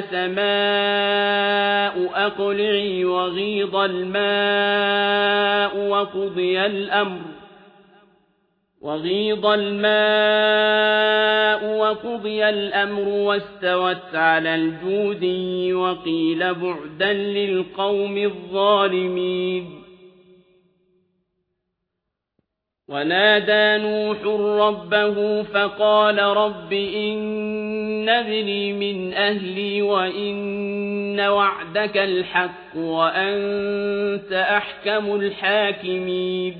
سماء أقلعي وغيض الماء وقضي الأمر. وغيض الماء وقضي الأمر واستوت على الجودي وقيل بعدا للقوم الظالمين. ونادى نوح ربه فقال رب إن ابني من أهلي وإن وعدك الحق وأنت أحكم الحاكمين